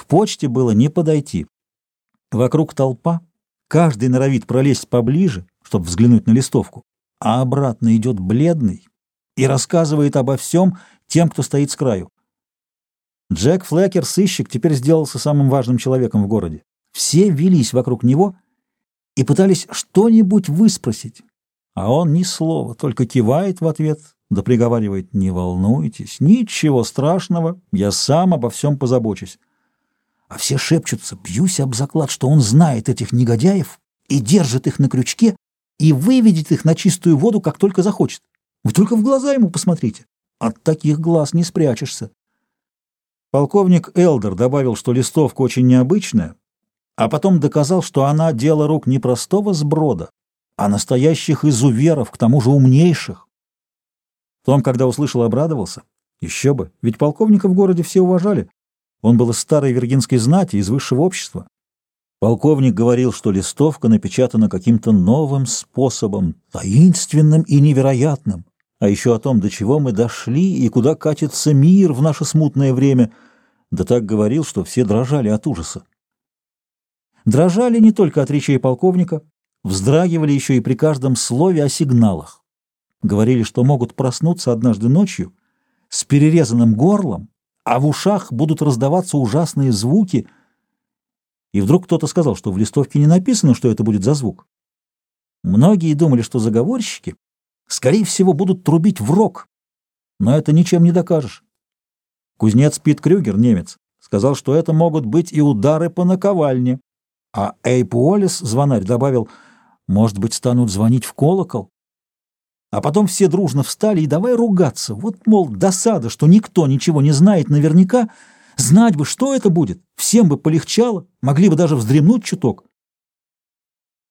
К почте было не подойти. Вокруг толпа, каждый норовит пролезть поближе, чтобы взглянуть на листовку, а обратно идет бледный и рассказывает обо всем тем, кто стоит с краю. Джек Флекер, сыщик, теперь сделался самым важным человеком в городе. Все вились вокруг него и пытались что-нибудь выспросить, а он ни слова, только кивает в ответ, да приговаривает «Не волнуйтесь, ничего страшного, я сам обо всем позабочусь» а все шепчутся, бьюсь об заклад, что он знает этих негодяев и держит их на крючке и выведет их на чистую воду, как только захочет. Вы только в глаза ему посмотрите. От таких глаз не спрячешься. Полковник Элдер добавил, что листовка очень необычная, а потом доказал, что она дело рук не простого сброда, а настоящих изуверов, к тому же умнейших. Том, когда услышал, обрадовался. Еще бы, ведь полковника в городе все уважали. Он был из старой виргинской знати, из высшего общества. Полковник говорил, что листовка напечатана каким-то новым способом, таинственным и невероятным, а еще о том, до чего мы дошли и куда катится мир в наше смутное время, да так говорил, что все дрожали от ужаса. Дрожали не только от речей полковника, вздрагивали еще и при каждом слове о сигналах. Говорили, что могут проснуться однажды ночью с перерезанным горлом а в ушах будут раздаваться ужасные звуки. И вдруг кто-то сказал, что в листовке не написано, что это будет за звук. Многие думали, что заговорщики, скорее всего, будут трубить в рог, но это ничем не докажешь. Кузнец Пит Крюгер, немец, сказал, что это могут быть и удары по наковальне, а Эйп Уоллес, звонарь, добавил, может быть, станут звонить в колокол. А потом все дружно встали и давай ругаться. Вот, мол, досада, что никто ничего не знает наверняка. Знать бы, что это будет. Всем бы полегчало, могли бы даже вздремнуть чуток.